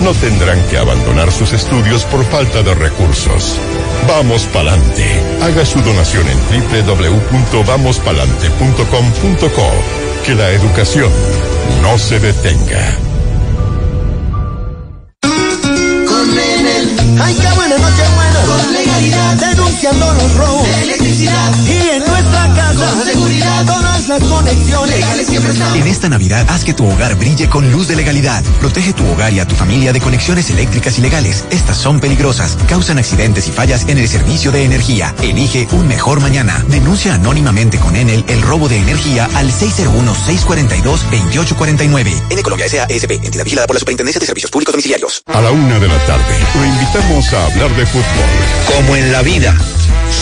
no tendrán que abandonar sus estudios por falta de recursos. Vamos Palante. Haga su donación en www.vamospalante.com.co. Que la educación no se detenga. Con. Ay, qué buena noche buena. Con legalidad. Denunciando los robos. De electricidad. Y en nuestra casa. Con seguridad. Todas las conexiones. Legales siempre están. En esta Navidad, haz que tu hogar brille con luz de legalidad. Protege tu hogar y a tu familia de conexiones eléctricas ilegales. Estas son peligrosas, causan accidentes y fallas en el servicio de energía. Elige un mejor mañana. Denuncia anónimamente con Enel el robo de energía al 601-642-2849. En Colombia S.A.S.P. entidad vigilada por la Superintendencia de Servicios Públicos Domiciliarios. A la una de la tarde, lo invitamos a hablar de fútbol. Como en la vida,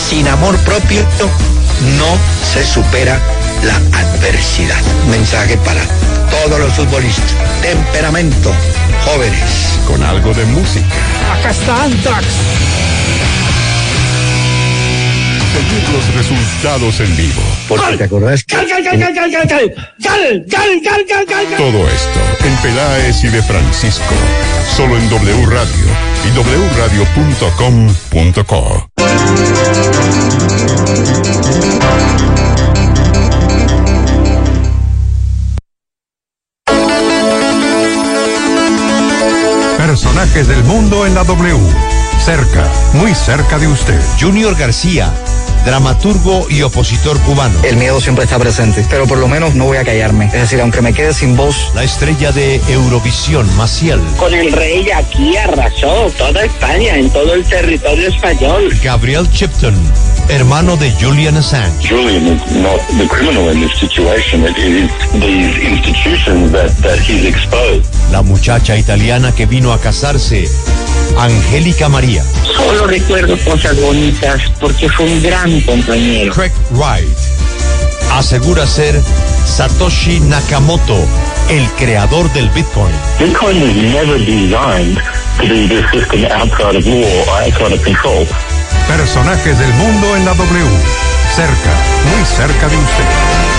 sin amor propio no se supera la adversidad. Mensaje para todos los futbolistas. Temperamento, jóvenes. Con algo de música. Acá está Antrax. Seguir los resultados en vivo. Porque te acordás que... Todo esto en Peláez y de Francisco. Solo en W Radio y wradio.com.co. Personajes del mundo en la W. Cerca, muy cerca de usted. Junior García, dramaturgo y opositor cubano. El miedo siempre está presente, pero por lo menos no voy a callarme. Es decir, aunque me quede sin voz. La estrella de Eurovisión, Maciel. Con el rey aquí arrasó toda España, en todo el territorio español. Gabriel Chipton, hermano de Julian Assange. Julian is not the criminal in this situation. It is these institutions that, that he's exposed. La muchacha italiana que vino a casarse, Angélica María. Solo recuerdo cosas bonitas porque fue un gran compañero. Craig Wright asegura ser Satoshi Nakamoto, el creador del Bitcoin. Bitcoin was never designed to be the system outside of law or outside of control. Personajes del mundo en la W. Cerca, muy cerca de usted.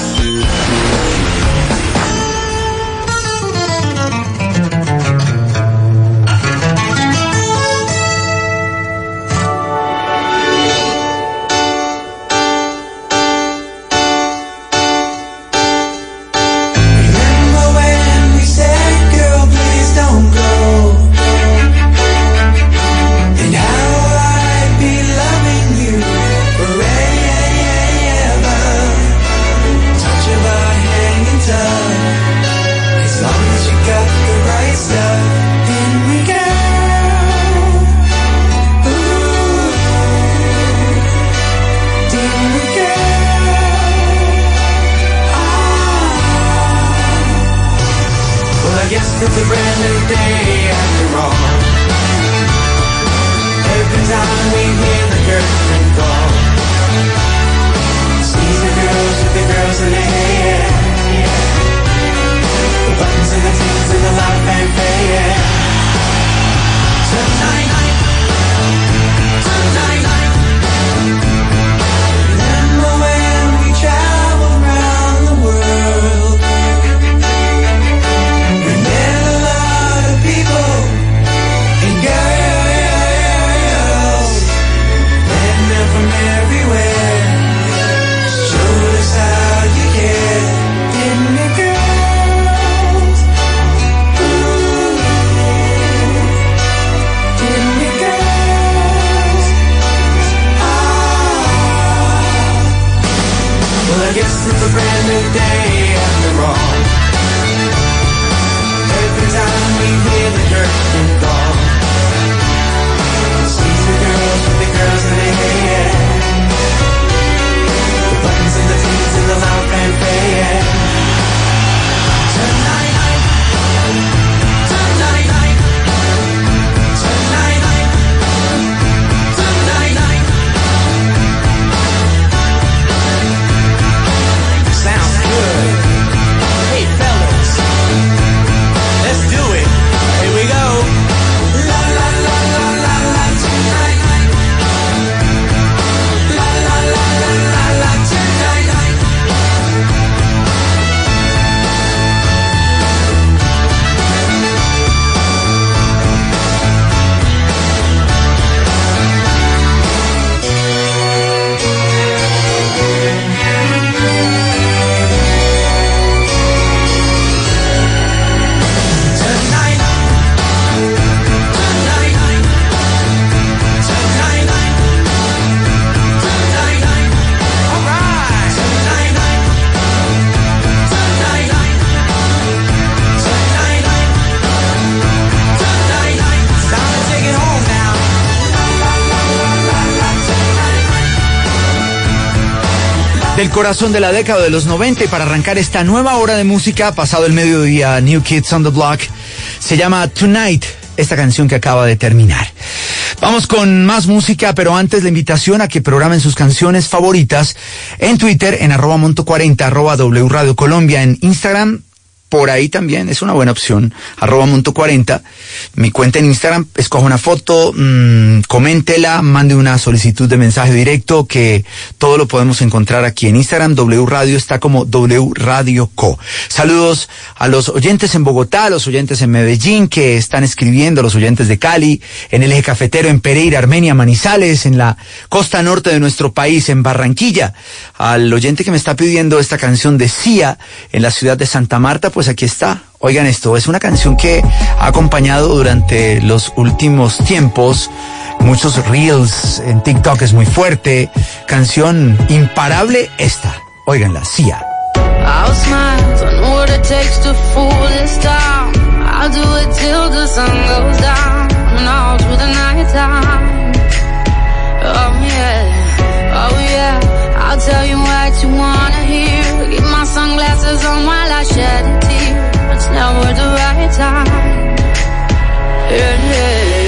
Del corazón de la década de los 90 y para arrancar esta nueva hora de música, pasado el mediodía, New Kids on the Block, se llama Tonight, esta canción que acaba de terminar. Vamos con más música, pero antes la invitación a que programen sus canciones favoritas en Twitter, en arroba monto 40, arroba W Radio Colombia, en Instagram, por ahí también es una buena opción. Arroba Monto 40. Mi cuenta en Instagram, escoja una foto, mmm, coméntela, mande una solicitud de mensaje directo, que todo lo podemos encontrar aquí en Instagram. W Radio está como W Radio Co. Saludos a los oyentes en Bogotá, a los oyentes en Medellín que están escribiendo, a los oyentes de Cali, en el eje cafetero, en Pereira, Armenia, Manizales, en la costa norte de nuestro país, en Barranquilla. Al oyente que me está pidiendo esta canción de Cia en la ciudad de Santa Marta, pues aquí está. Oigan esto, es una canción que ha acompañado durante los últimos tiempos muchos reels en TikTok, es muy fuerte. Canción imparable esta. Óiganla, Cia. I'll. Oh yeah, oh yeah, I'll tell you what you wanna hear. Keep my sunglasses on while I shed a tear. It's never the right time. Yeah, yeah.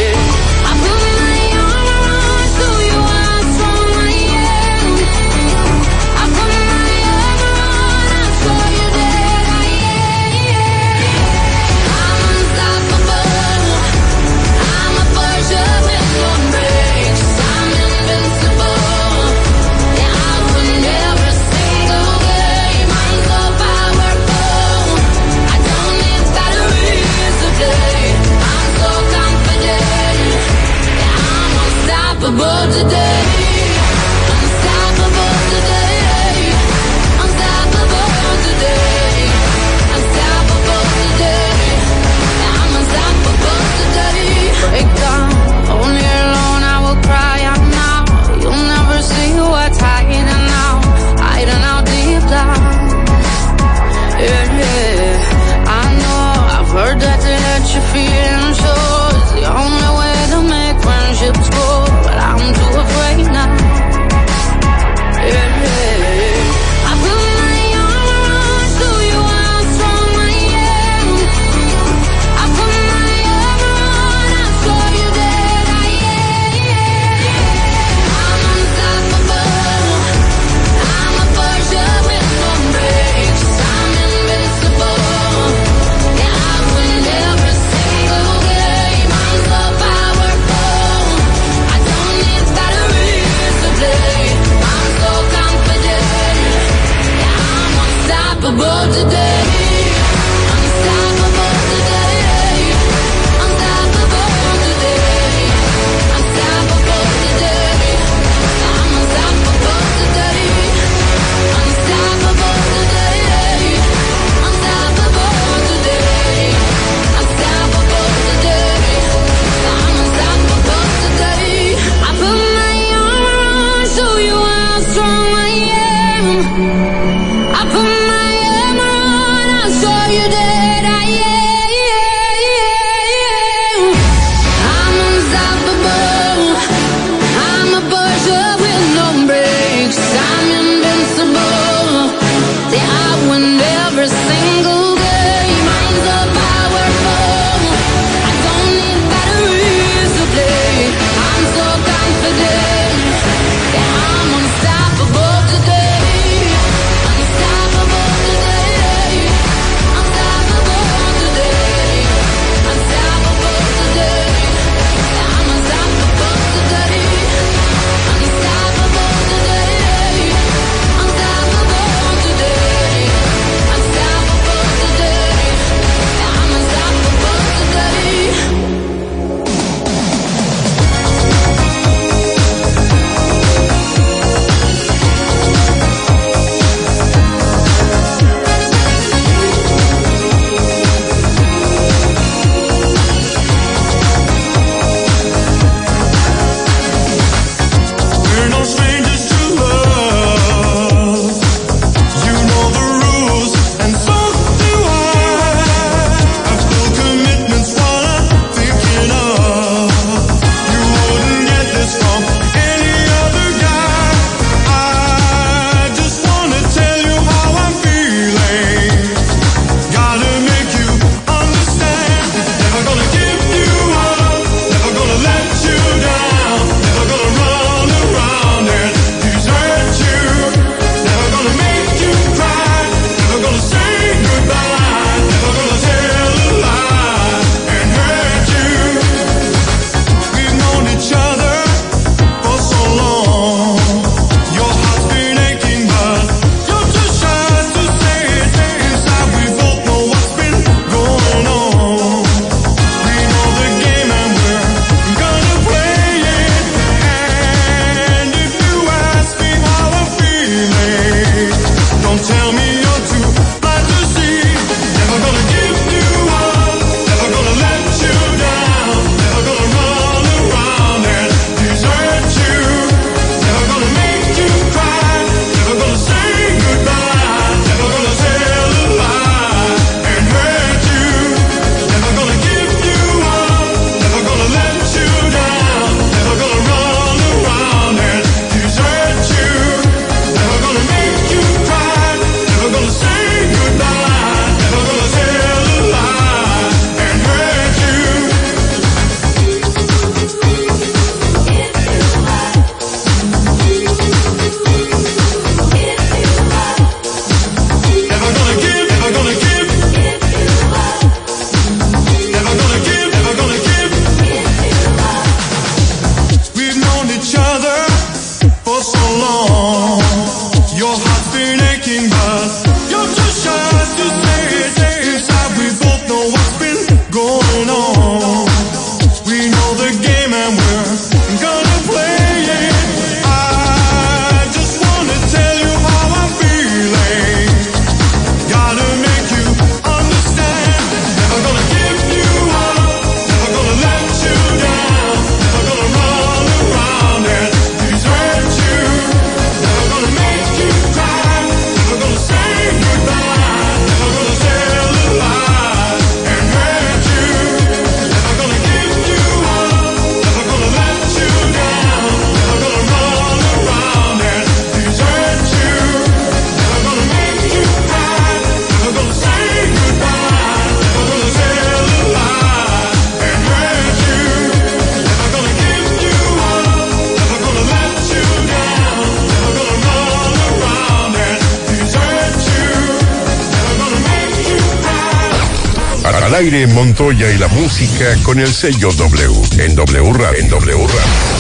Al aire Montoya y la música con el sello W. En W En W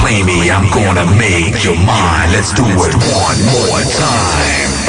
play me, I'm gonna make you mine. Let's do it one more time.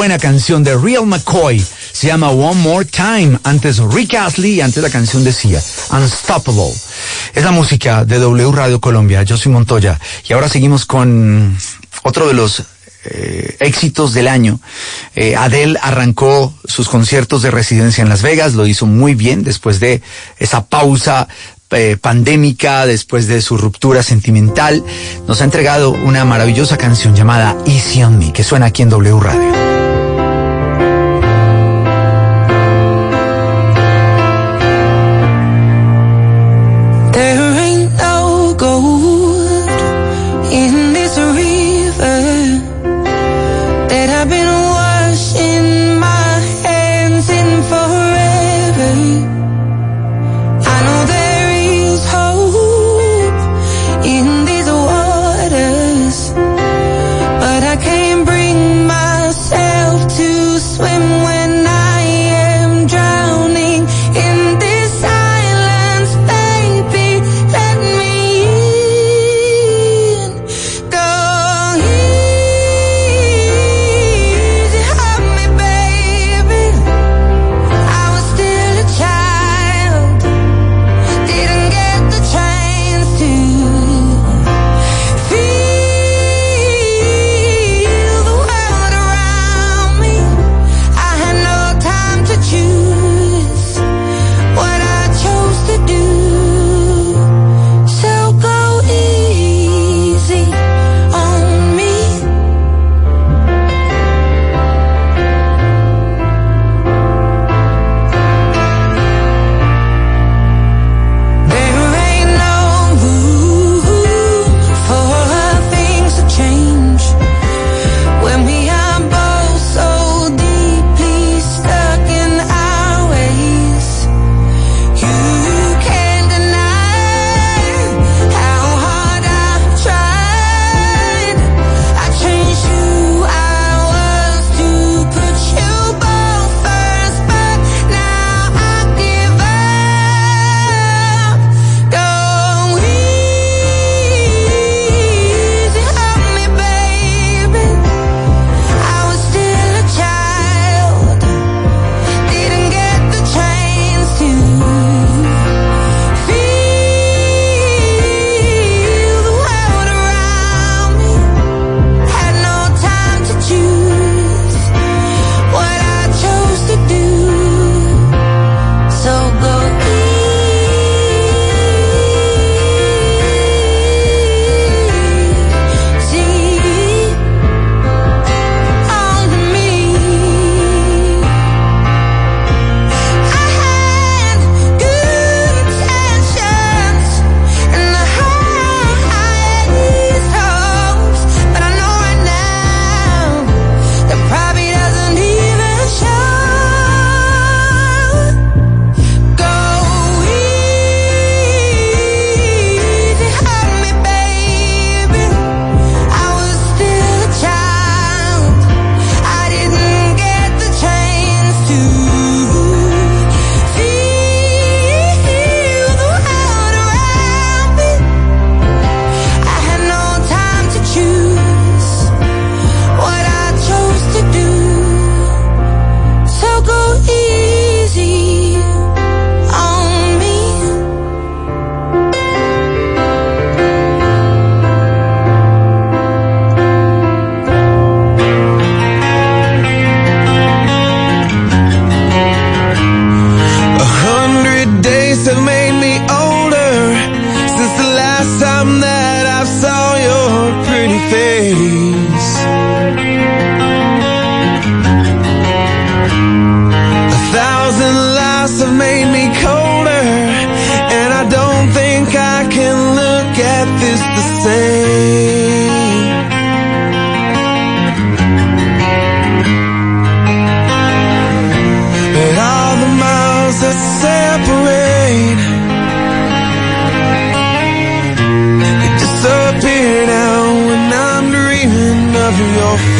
buena canción de Real McCoy. Se llama One More Time. Antes Rick Astley y antes la canción decía Unstoppable. Es la música de W Radio Colombia. Yo soy Montoya. Y ahora seguimos con otro de los eh, éxitos del año. Eh, Adele arrancó sus conciertos de residencia en Las Vegas. Lo hizo muy bien después de esa pausa eh, pandémica, después de su ruptura sentimental, nos ha entregado una maravillosa canción llamada Easy on Me, que suena aquí en W Radio.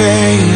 thing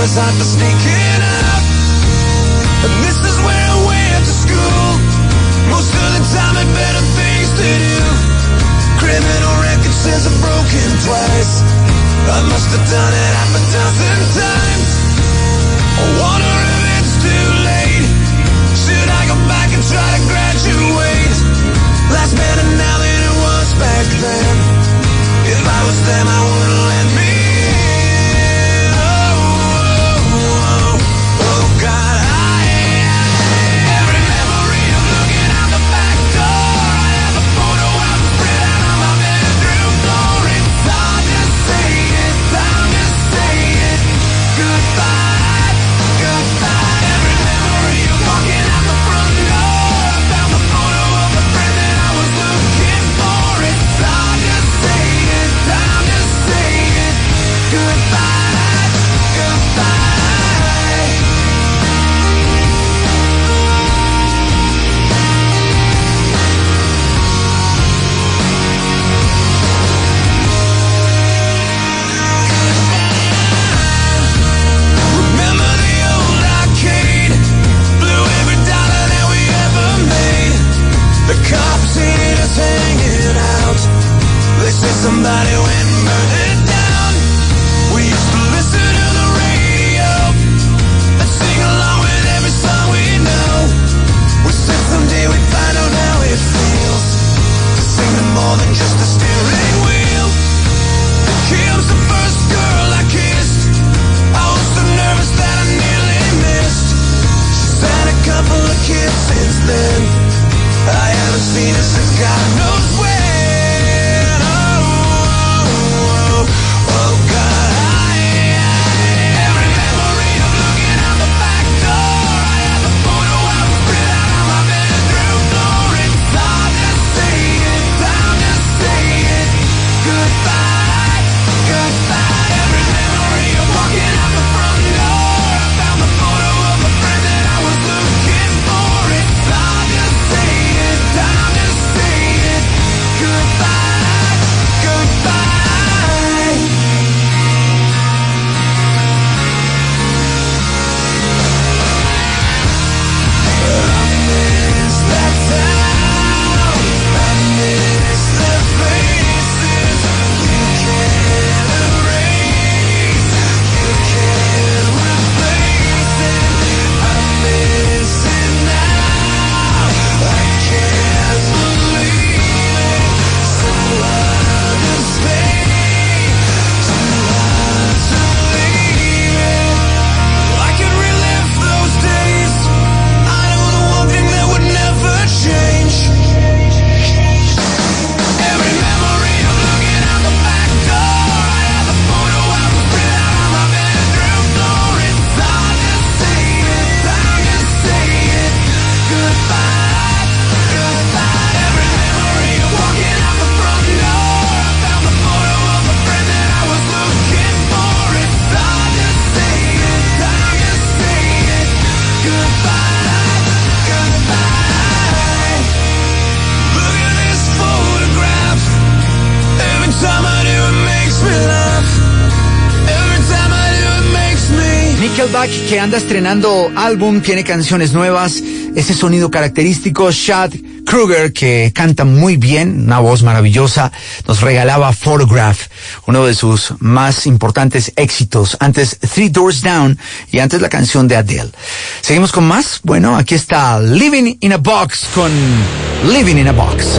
was hard to sneak it up. And this is where I went to school. Most of the time, had better things to do. Criminal record says I've broken twice. I must have done it half a dozen since then. I haven't seen her since God knows when. Que anda estrenando álbum, tiene canciones nuevas, ese sonido característico, Shad Kruger, que canta muy bien, una voz maravillosa, nos regalaba Photograph, uno de sus más importantes éxitos, antes Three Doors Down y antes la canción de Adele. Seguimos con más, bueno, aquí está Living in a Box con Living in a Box.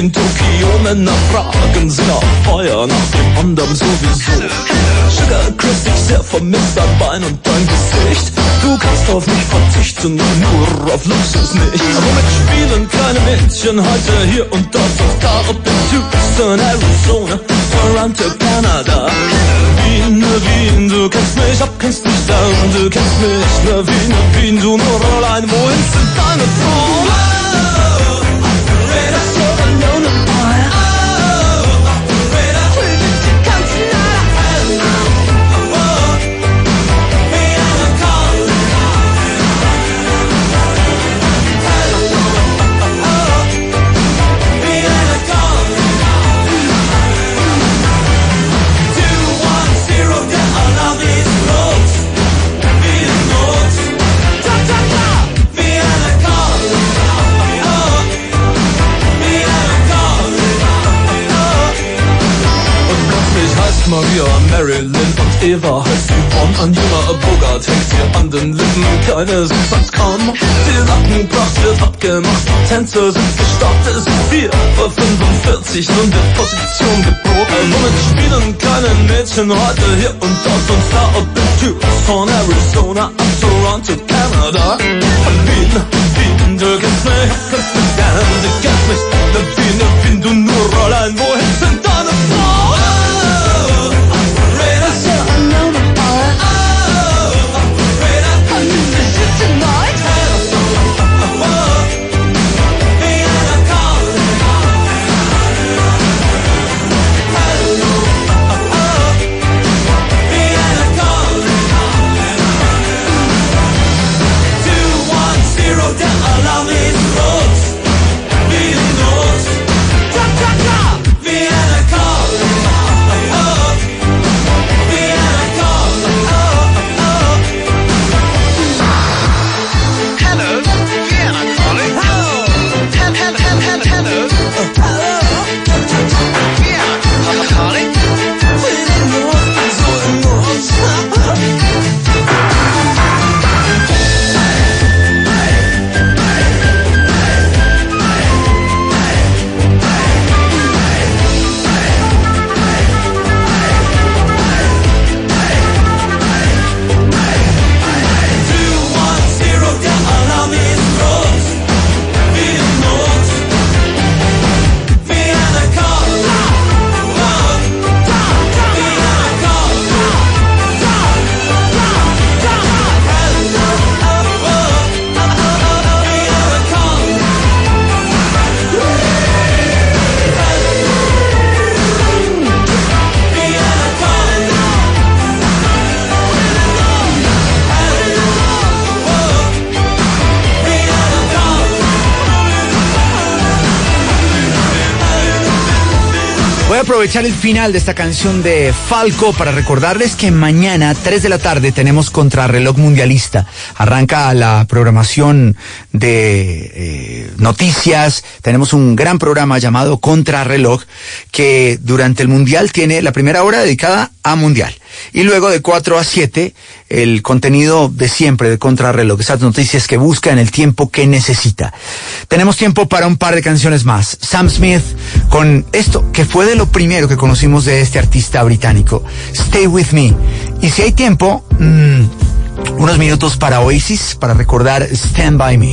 In Tokio. Männer fragen sie nach Feuer, nach dem anderen sowieso. Sugar Chris, dich sehr vermisst, dein Bein und dein Gesicht. Du kannst auf mich verzichten, nur auf Luxus nicht. Womit spielen kleine Mädchen heute hier und dort und da? Ob in Tucson, Arizona, Toronto, Kanada. Wien, ne Wien, du kennst mich ab, kennst mich down, du kennst mich, ne Wien, ne Wien, du nur allein, wohin sind deine Frauen? Marilyn und Eva heißt Yvonne. Ein junger Bogart hängt ihr an den Lippen. Keine Substanz kaum. Die Lackenpracht wird abgemacht. Tänzer sind gestartet. Es ist 4 vor 45. Nun wird Position geboten. Womit spielen kleine Mädchen heute hier und dort und da? Ob in Tucson, Arizona, ab Toronto, Kanada. Wien, Wien, du kennst mich, kennst mich gern. Du kennst mich, Wien, Wien, du nur allein. Wohin sind aprovechar el final de esta canción de Falco para recordarles que mañana, 3 de la tarde, tenemos Contrarreloj Mundialista. Arranca la programación de eh, noticias. Tenemos un gran programa llamado Contrarreloj que durante el Mundial tiene la primera hora dedicada a Mundial. Y luego de 4 a 7, el contenido de siempre de Contrarreloj, esas noticias que busca en el tiempo que necesita. Tenemos tiempo para un par de canciones más. Sam Smith con esto que fue de lo primero que conocimos de este artista británico, Stay With Me. Y si hay tiempo, mm, unos minutos para Oasis, para recordar Stand By Me.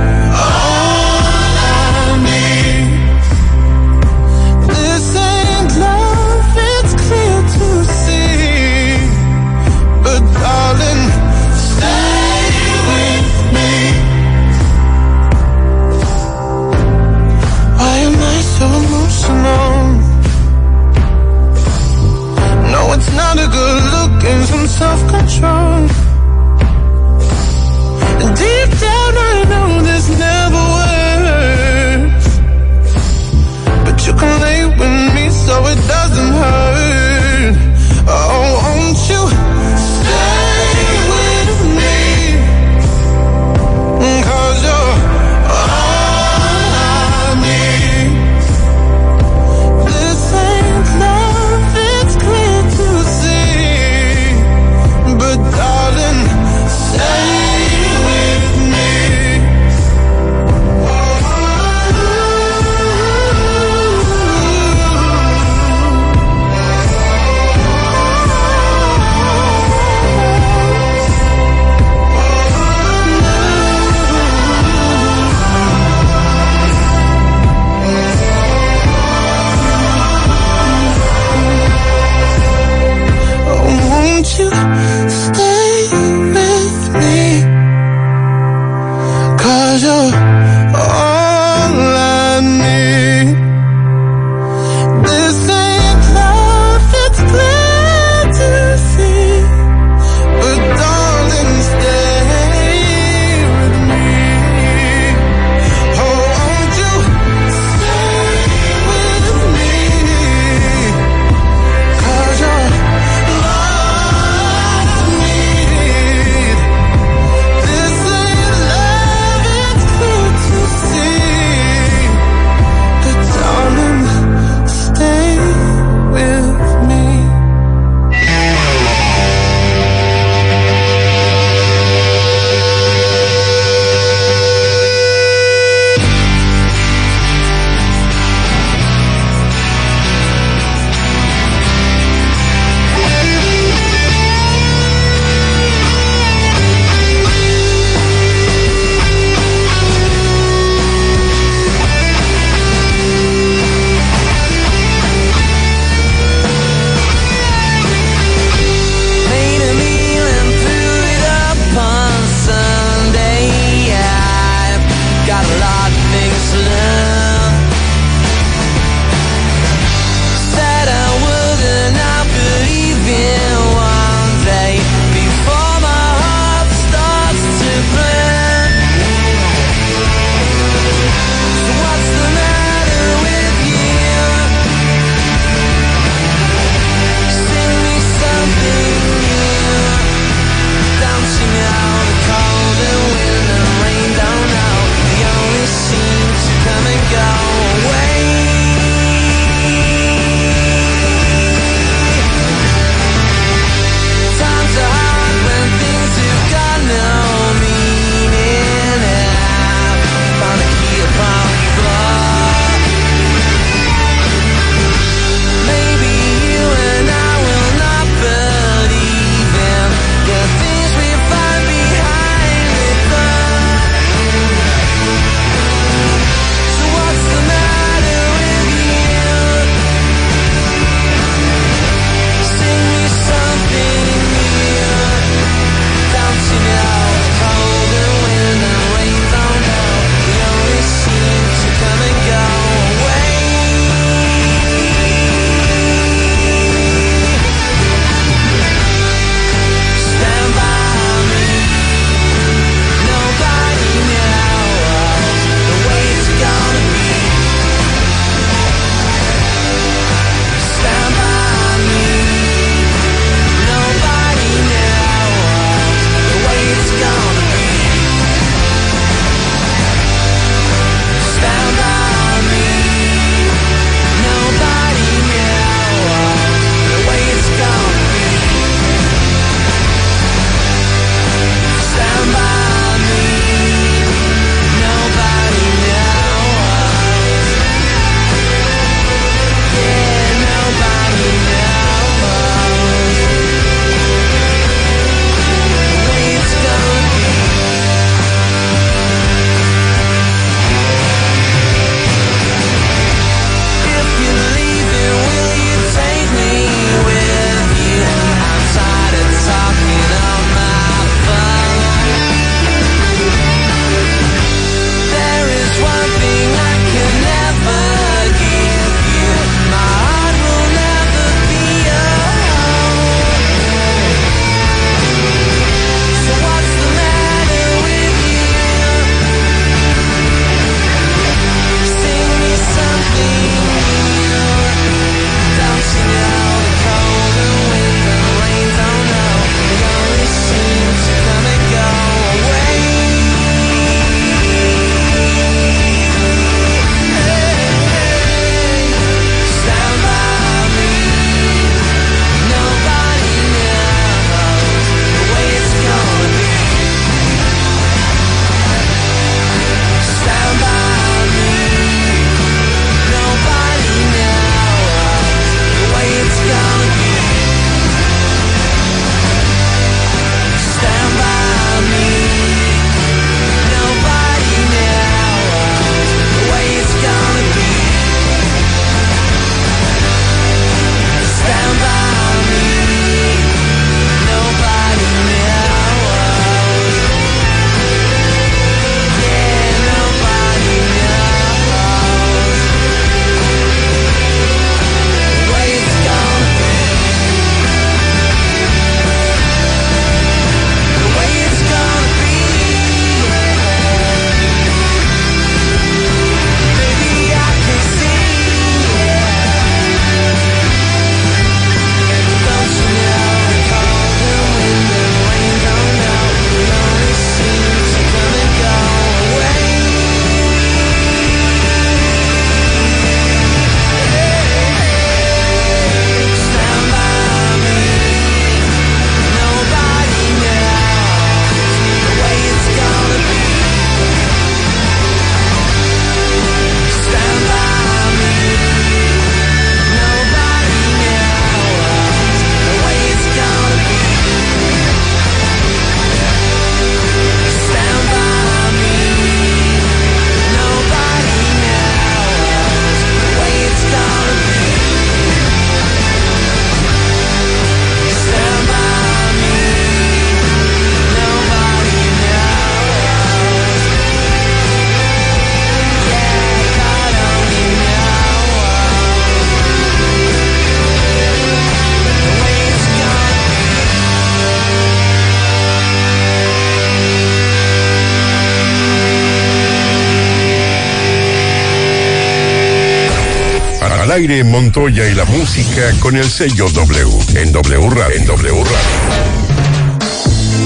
Al aire Montoya y la música con el sello W. En W Radio. En W Radio.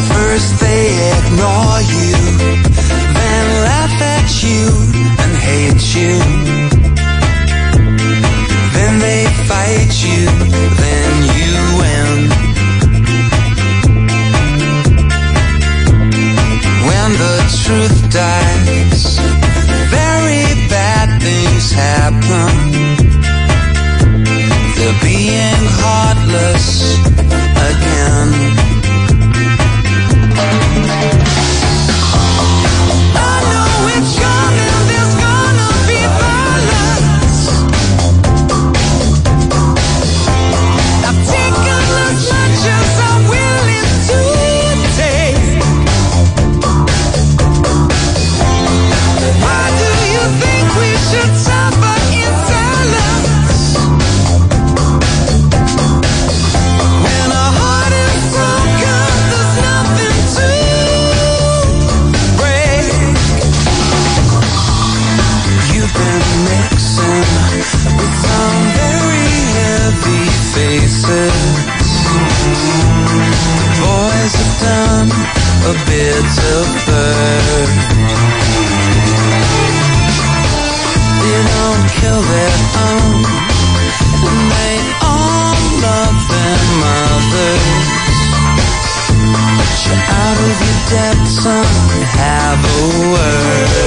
First they ignore you, then laugh at you and hate you. Then they fight you, then you win. When the truth dies, very bad things happen. being heartless again. till they're on. And they all love their mothers. But you're out of your depth, son. Have a word.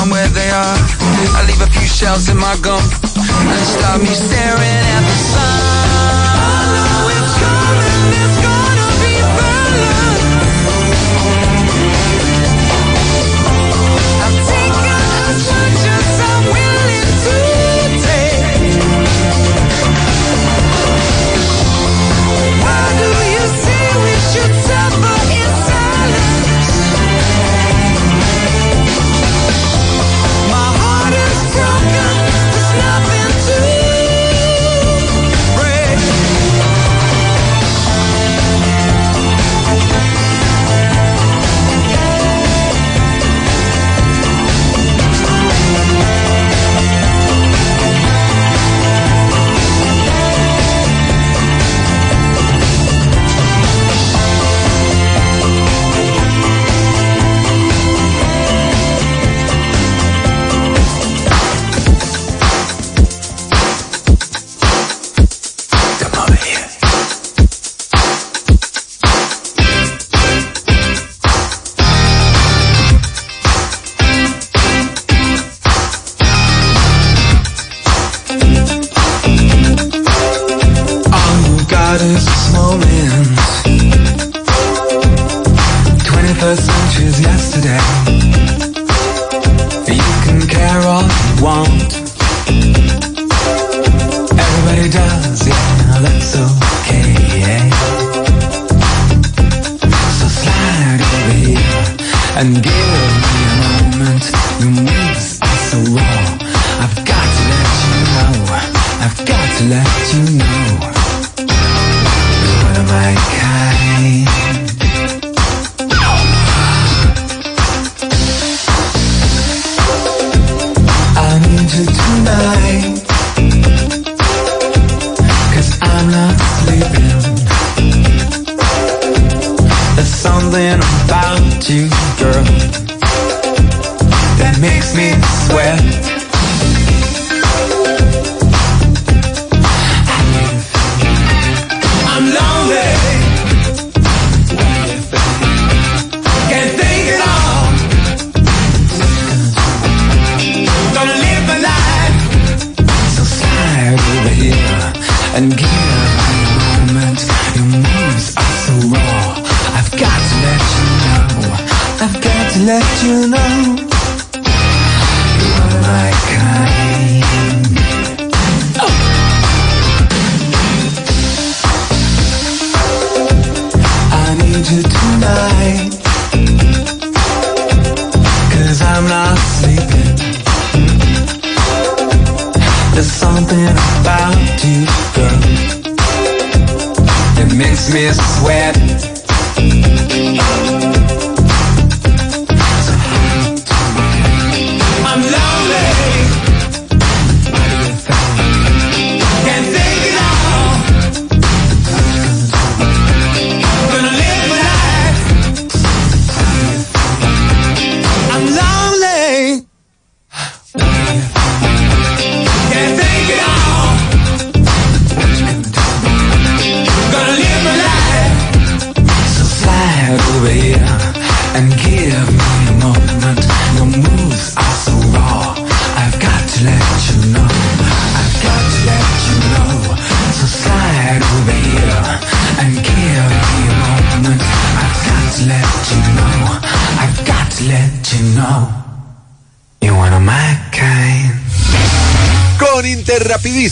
i where they are. I leave a few shells in my gum. And stop me staring at the sun.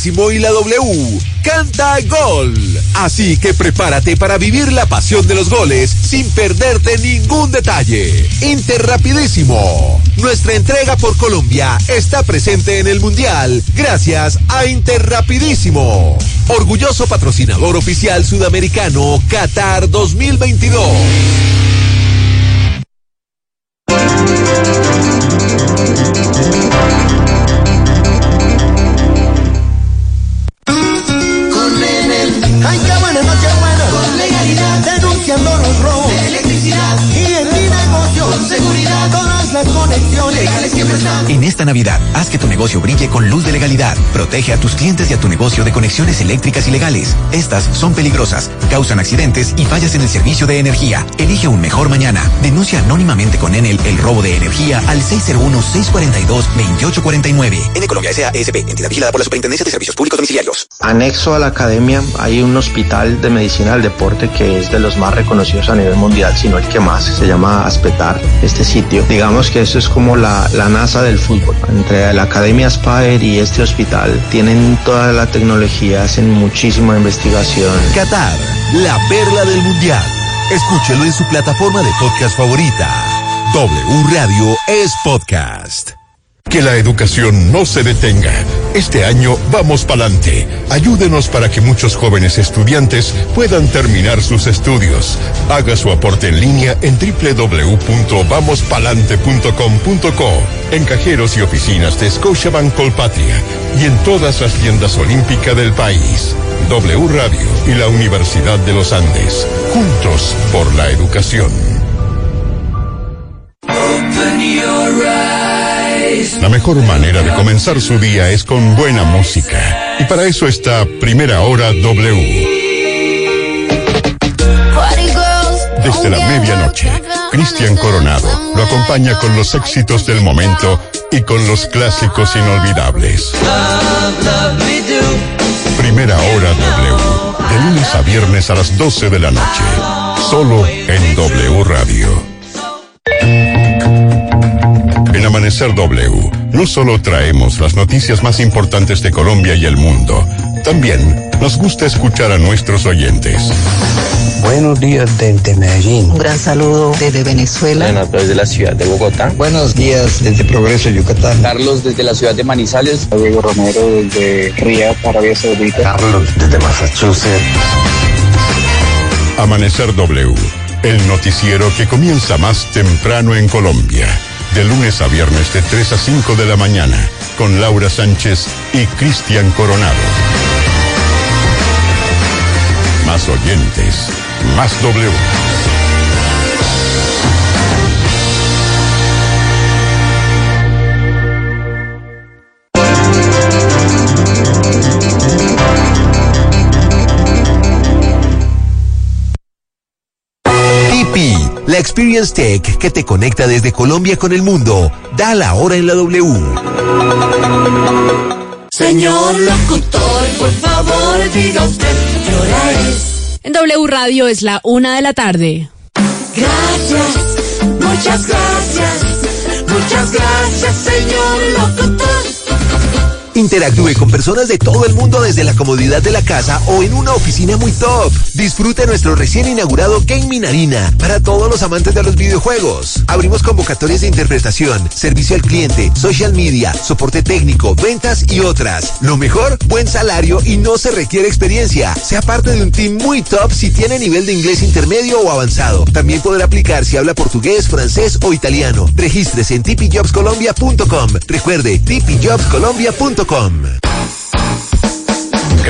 Interrapidísimo y la W, canta gol. Así que prepárate para vivir la pasión de los goles sin perderte ningún detalle. Interrapidísimo. Nuestra entrega por Colombia está presente en el Mundial gracias a Interrapidísimo. Orgulloso patrocinador oficial sudamericano Qatar 2022. Navidad, haz que tu negocio brille con luz de legalidad. Protege a tus clientes y a tu negocio de conexiones eléctricas ilegales. Estas son peligrosas, causan accidentes y fallas en el servicio de energía. Elige un mejor mañana. Denuncia anónimamente con Enel el robo de energía al 601-642-2849. En Colombia S.A.S.P. entidad vigilada por la Superintendencia de Servicios Públicos Domiciliarios. Anexo a la academia hay un hospital de medicina del deporte que es de los más reconocidos a nivel mundial, sino el que más. Se llama Aspetar, este sitio. Digamos que eso es como la, la NASA del fútbol. Entre la Academia Spire y este hospital tienen toda la tecnología, hacen muchísima investigación. Qatar, la perla del mundial. Escúchelo en su plataforma de podcast favorita. W Radio es podcast. Que la educación no se detenga. Este año vamos pa'lante. Ayúdenos para que muchos jóvenes estudiantes puedan terminar sus estudios. Haga su aporte en línea en www.vamospalante.com.co, en cajeros y oficinas de Scotiabank Colpatria y en todas las tiendas olímpicas del país. W Radio y la Universidad de los Andes. Juntos por la educación. La mejor manera de comenzar su día es con buena música. Y para eso está Primera Hora W. Desde la medianoche, Cristian Coronado lo acompaña con los éxitos del momento y con los clásicos inolvidables. Primera Hora W. De lunes a viernes a las 12 de la noche. Solo en W Radio. Amanecer W, no solo traemos las noticias más importantes de Colombia y el mundo, también nos gusta escuchar a nuestros oyentes. Buenos días desde Medellín. Un gran saludo desde Venezuela. desde la ciudad de Bogotá. Buenos días desde Progreso, Yucatán. Carlos desde la ciudad de Manizales. Diego Romero desde Riyadh, Arabia Saudita. Carlos desde Massachusetts. Amanecer W, el noticiero que comienza más temprano en Colombia. De lunes a viernes de 3 a 5 de la mañana, con Laura Sánchez y Cristian Coronado. Más oyentes, más W. La Experience Tech que te conecta desde Colombia con el mundo. Da la hora en la W. Señor locutor, por favor, diga usted qué hora es. En W Radio es la una de la tarde. Gracias, muchas gracias, muchas gracias, señor locutor. Interactúe con personas de todo el mundo desde la comodidad de la casa o en una oficina muy top. Disfrute nuestro recién inaugurado Gaming Arena para todos los amantes de los videojuegos. Abrimos convocatorias de interpretación, servicio al cliente, social media, soporte técnico, ventas y otras. Lo mejor, buen salario y no se requiere experiencia. Sea parte de un team muy top si tiene nivel de inglés intermedio o avanzado. También podrá aplicar si habla portugués, francés o italiano. Regístrese en tipijobscolombia.com. Recuerde, tipijobscolombia.com www.radiocomunitaria.com.